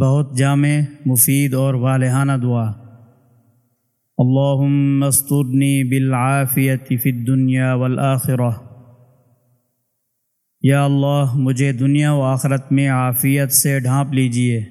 بہت جامع، مفید اور والہانہ دعا۔ اللہم استرنی بالعافیت فی الدنیا والآخرہ۔ یا اللہ، مجھے دنیا و آخرت میں عافیت سے ڈھانپ لیجیے